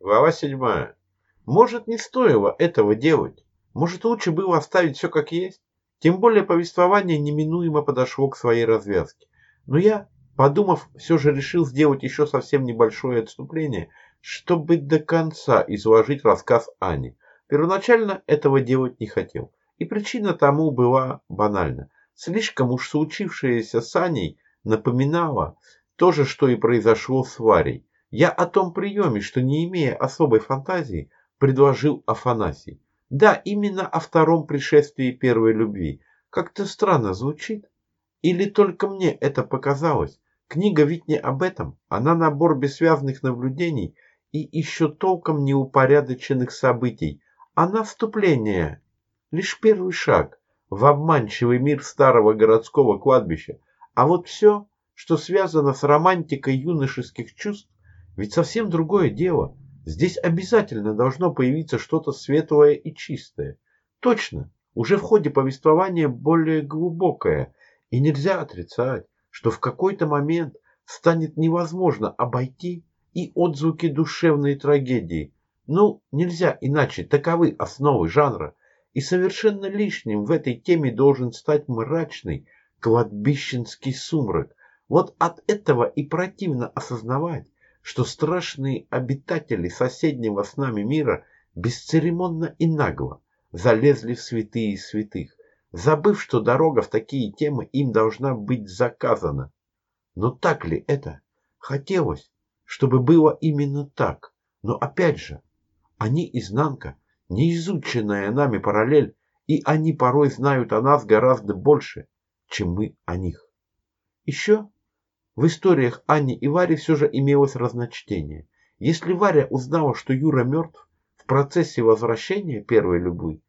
Глава седьмая. Может, не стоило этого делать. Может, лучше было оставить все как есть. Тем более повествование неминуемо подошло к своей развязке. Но я, подумав, все же решил сделать еще совсем небольшое отступление, чтобы до конца изложить рассказ Ани. Первоначально этого делать не хотел. И причина тому была банальна. Слишком уж случившееся с Аней напоминало то же, что и произошло с Варей. Я о том приеме, что не имея особой фантазии, предложил Афанасий. Да, именно о втором пришествии первой любви. Как-то странно звучит. Или только мне это показалось? Книга ведь не об этом. Она набор бессвязных наблюдений и еще толком неупорядоченных событий. Она вступление. Лишь первый шаг в обманчивый мир старого городского кладбища. А вот все, что связано с романтикой юношеских чувств, ведь совсем другое дело. Здесь обязательно должно появиться что-то светлое и чистое. Точно, уже в ходе повествования более глубокое, и нельзя отрицать, что в какой-то момент станет невозможно обойти и отзвуки душевной трагедии. Ну, нельзя иначе, таковы основы жанра. И совершенно лишним в этой теме должен стать мрачный кладбищенский сумрак. Вот от этого и противно осознавать, что страшные обитатели соседнего с нами мира бесцеремонно и нагло залезли в святые святых, забыв, что дорога в такие темы им должна быть заказана. Но так ли это? Хотелось, чтобы было именно так. Но опять же, они изнанка, неизученная нами параллель, и они порой знают о нас гораздо больше, чем мы о них. Еще в историях Ани и Вари все же имелось разночтение. Если Варя узнала, что Юра мертв в процессе возвращения первой любви,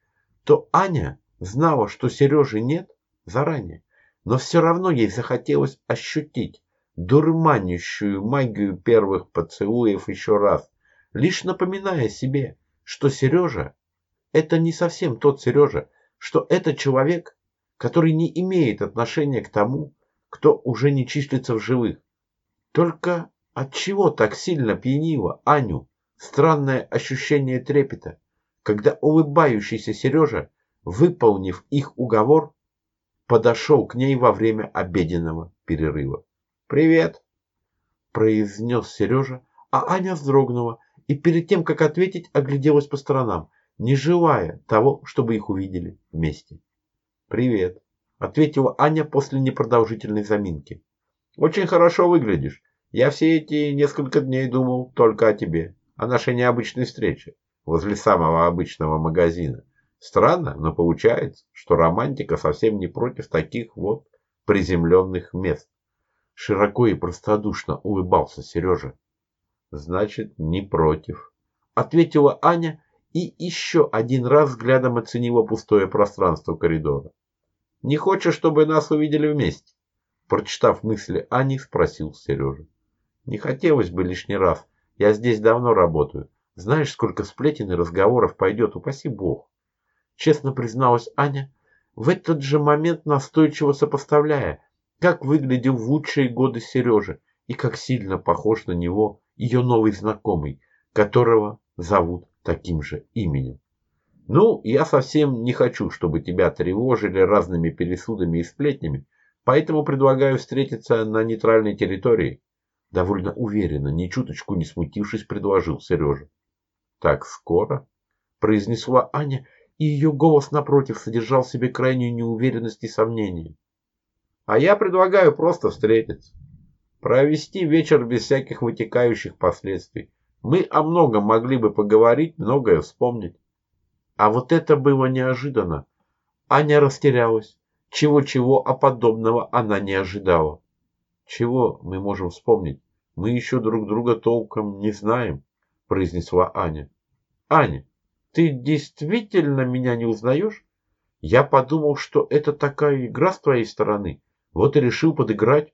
то Аня знала, что Сережи нет заранее. Но все равно ей захотелось ощутить дурманящую магию первых поцелуев еще раз, лишь напоминая себе, что Сережа – это не совсем тот Сережа, что это человек, который не имеет отношения к тому, кто уже не числится в живых. Только от чего так сильно пьянило Аню странное ощущение трепета, когда улыбающийся Сережа, выполнив их уговор, подошел к ней во время обеденного перерыва. «Привет!» – произнес Сережа, а Аня вздрогнула и перед тем, как ответить, огляделась по сторонам, не желая того, чтобы их увидели вместе. «Привет!» Ответила Аня после непродолжительной заминки. Очень хорошо выглядишь. Я все эти несколько дней думал только о тебе, о нашей необычной встрече возле самого обычного магазина. Странно, но получается, что романтика совсем не против таких вот приземленных мест. Широко и простодушно улыбался Сережа. Значит, не против. Ответила Аня и еще один раз взглядом оценила пустое пространство коридора. Не хочешь, чтобы нас увидели вместе? Прочитав мысли Ани, спросил Сережа. Не хотелось бы лишний раз. Я здесь давно работаю. Знаешь, сколько сплетен и разговоров пойдет, упаси бог. Честно призналась Аня, в этот же момент настойчиво сопоставляя, как выглядел в лучшие годы Сережа и как сильно похож на него ее новый знакомый, которого зовут таким же именем. Ну, я совсем не хочу, чтобы тебя тревожили разными пересудами и сплетнями, поэтому предлагаю встретиться на нейтральной территории. Довольно уверенно, ни чуточку не смутившись, предложил Сережа. Так скоро? Произнесла Аня, и ее голос напротив содержал в себе крайнюю неуверенность и сомнение. А я предлагаю просто встретиться. Провести вечер без всяких вытекающих последствий. Мы о многом могли бы поговорить, многое вспомнить. А вот это было неожиданно. Аня растерялась. Чего-чего, а подобного она не ожидала. Чего мы можем вспомнить? Мы еще друг друга толком не знаем, произнесла Аня. Аня, ты действительно меня не узнаешь? Я подумал, что это такая игра с твоей стороны. Вот и решил подыграть.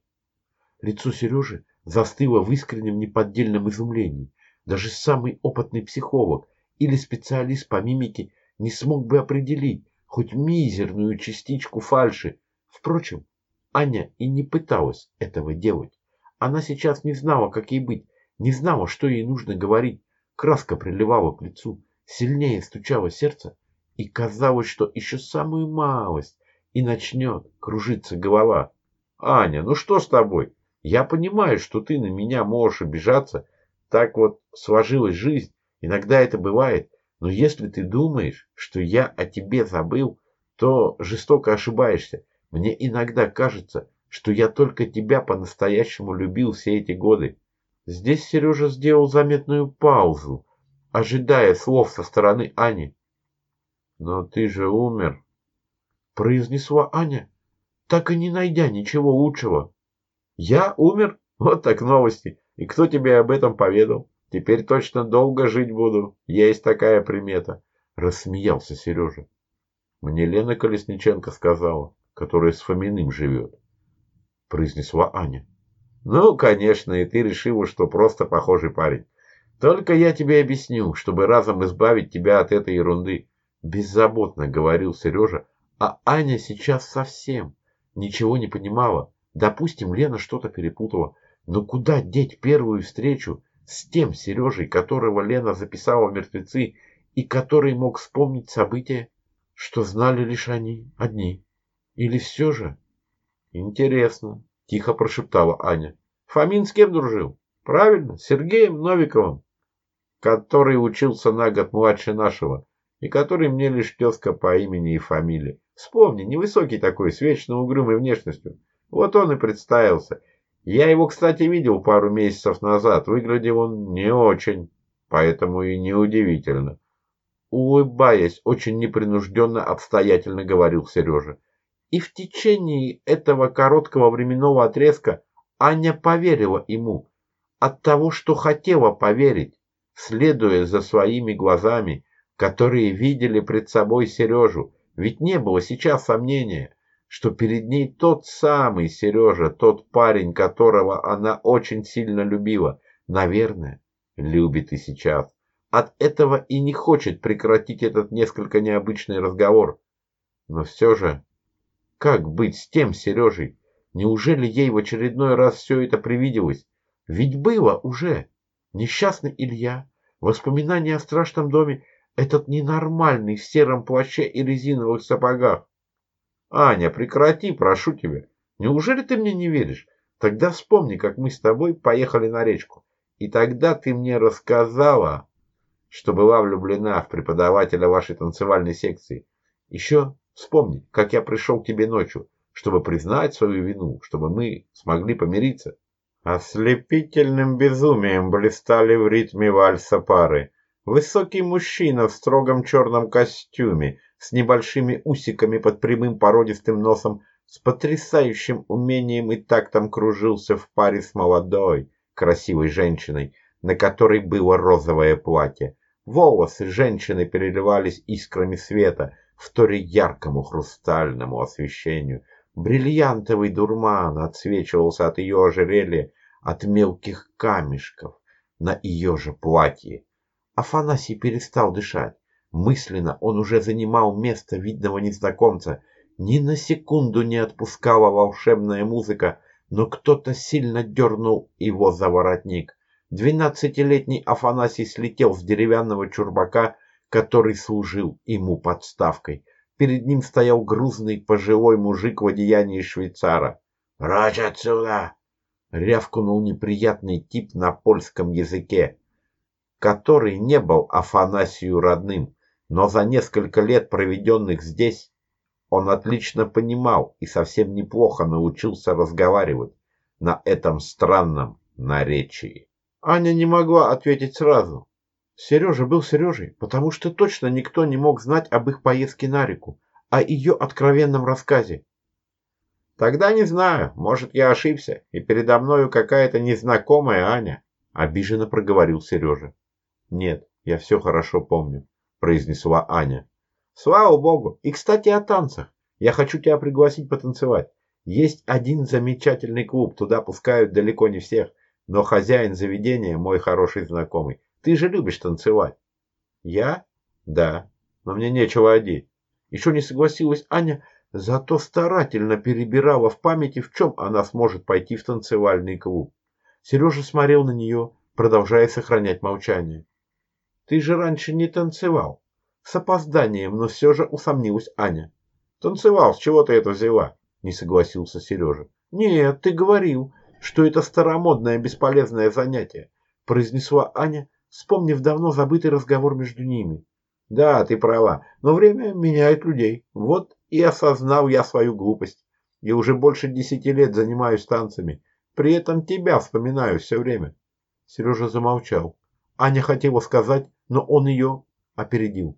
Лицо Сережи застыло в искреннем неподдельном изумлении. Даже самый опытный психолог или специалист по мимике не смог бы определить хоть мизерную частичку фальши. Впрочем, Аня и не пыталась этого делать. Она сейчас не знала, как ей быть, не знала, что ей нужно говорить. Краска приливала к лицу, сильнее стучало сердце, и казалось, что еще самую малость, и начнет кружиться голова. Аня, ну что с тобой? Я понимаю, что ты на меня можешь обижаться. Так вот сложилась жизнь. Иногда это бывает. Но если ты думаешь, что я о тебе забыл, то жестоко ошибаешься. Мне иногда кажется, что я только тебя по-настоящему любил все эти годы. Здесь Сережа сделал заметную паузу, ожидая слов со стороны Ани. «Но ты же умер», — произнесла Аня, так и не найдя ничего лучшего. «Я умер? Вот так новости. И кто тебе об этом поведал? Теперь точно долго жить буду. Есть такая примета», — рассмеялся Сережа. «Мне Лена Колесниченко сказала, которая с Фоминым живет», — произнесла Аня. «Ну, конечно, и ты решила, что просто похожий парень. Только я тебе объясню, чтобы разом избавить тебя от этой ерунды», — беззаботно говорил Сережа, а Аня сейчас совсем ничего не понимала. Допустим, Лена что-то перепутала. Но куда деть первую встречу с тем Сережей, которого Лена записала мертвецы и который мог вспомнить события, что знали лишь они одни? Или все же? Интересно, тихо прошептала Аня. Фомин с кем дружил? Правильно, с Сергеем Новиковым, который учился на год младше нашего и который мне лишь тезка по имени и фамилии. Вспомни, невысокий такой, с вечно угрюмой внешностью. Вот он и представился. Я его, кстати, видел пару месяцев назад. Выглядел он не очень, поэтому и неудивительно. Улыбаясь, очень непринужденно, обстоятельно говорил Сережа. И в течение этого короткого временного отрезка Аня поверила ему от того, что хотела поверить, следуя за своими глазами, которые видели пред собой Сережу, ведь не было сейчас сомнения, что перед ней тот самый Сережа, тот парень, которого она очень сильно любила. Наверное, любит и сейчас. От этого и не хочет прекратить этот несколько необычный разговор. Но все же, как быть с тем Сережей? Неужели ей в очередной раз все это привиделось? Ведь было уже. Несчастный Илья, воспоминания о страшном доме этот ненормальный в сером плаще и резиновых сапогах. Аня, прекрати, прошу тебя. Неужели ты мне не веришь? Тогда вспомни, как мы с тобой поехали на речку. И тогда ты мне рассказала, что была влюблена в преподавателя вашей танцевальной секции. Еще вспомни, как я пришел к тебе ночью, чтобы признать свою вину, чтобы мы смогли помириться. Ослепительным безумием блистали в ритме вальса пары. Высокий мужчина в строгом черном костюме, с небольшими усиками под прямым породистым носом, с потрясающим умением и тактом кружился в паре с молодой, красивой женщиной, на которой было розовое платье. Волосы женщины переливались искрами света, в торе яркому хрустальному освещению. Бриллиантовый дурман отсвечивался от ее ожерелья, от мелких камешков на ее же платье. Афанасий перестал дышать. Мысленно он уже занимал место видного незнакомца. Ни на секунду не отпускала волшебная музыка, но кто-то сильно дернул его за воротник. Двенадцатилетний Афанасий слетел с деревянного чурбака, который служил ему подставкой. Перед ним стоял грузный пожилой мужик в одеянии швейцара. «Прочь отсюда!» — рявкнул неприятный тип на польском языке который не был Афанасию родным, но за несколько лет, проведенных здесь, он отлично понимал и совсем неплохо научился разговаривать на этом странном наречии. Аня не могла ответить сразу. Сережа был Сережей, потому что точно никто не мог знать об их поездке на реку, о ее откровенном рассказе. Тогда не знаю, может, я ошибся, и передо мною какая-то незнакомая Аня, обиженно проговорил Сережа. «Нет, я все хорошо помню», – произнесла Аня. «Слава богу! И, кстати, о танцах. Я хочу тебя пригласить потанцевать. Есть один замечательный клуб, туда пускают далеко не всех, но хозяин заведения мой хороший знакомый. Ты же любишь танцевать». «Я? Да, но мне нечего одеть». Еще не согласилась Аня, зато старательно перебирала в памяти, в чем она сможет пойти в танцевальный клуб. Сережа смотрел на нее, продолжая сохранять молчание. Ты же раньше не танцевал. С опозданием, но все же усомнилась Аня. Танцевал, с чего ты это взяла? Не согласился Сережа. Нет, ты говорил, что это старомодное бесполезное занятие, произнесла Аня, вспомнив давно забытый разговор между ними. Да, ты права, но время меняет людей. Вот и осознал я свою глупость. И уже больше десяти лет занимаюсь танцами. При этом тебя вспоминаю все время. Сережа замолчал. Аня хотела сказать, но он ее опередил.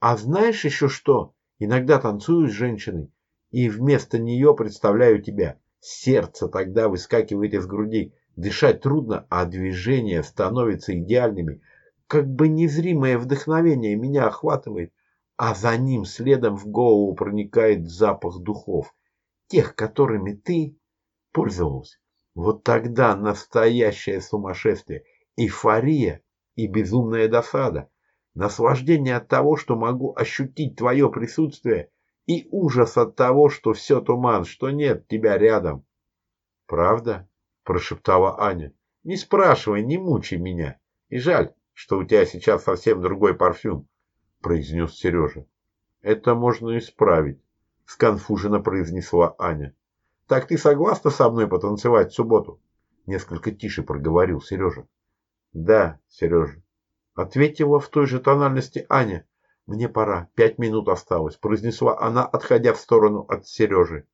А знаешь еще что? Иногда танцую с женщиной, и вместо нее представляю тебя. Сердце тогда выскакивает из груди. Дышать трудно, а движения становятся идеальными. Как бы незримое вдохновение меня охватывает, а за ним следом в голову проникает запах духов, тех, которыми ты пользовался. Вот тогда настоящее сумасшествие, эйфория и безумная досада, наслаждение от того, что могу ощутить твое присутствие, и ужас от того, что все туман, что нет тебя рядом. Правда? прошептала Аня. Не спрашивай, не мучай меня. И жаль, что у тебя сейчас совсем другой парфюм, произнес Сережа. Это можно исправить, сконфуженно произнесла Аня. Так ты согласна со мной потанцевать в субботу? Несколько тише проговорил Сережа. Да, Сережа. Ответила в той же тональности Аня. Мне пора, пять минут осталось, произнесла она, отходя в сторону от Сережи.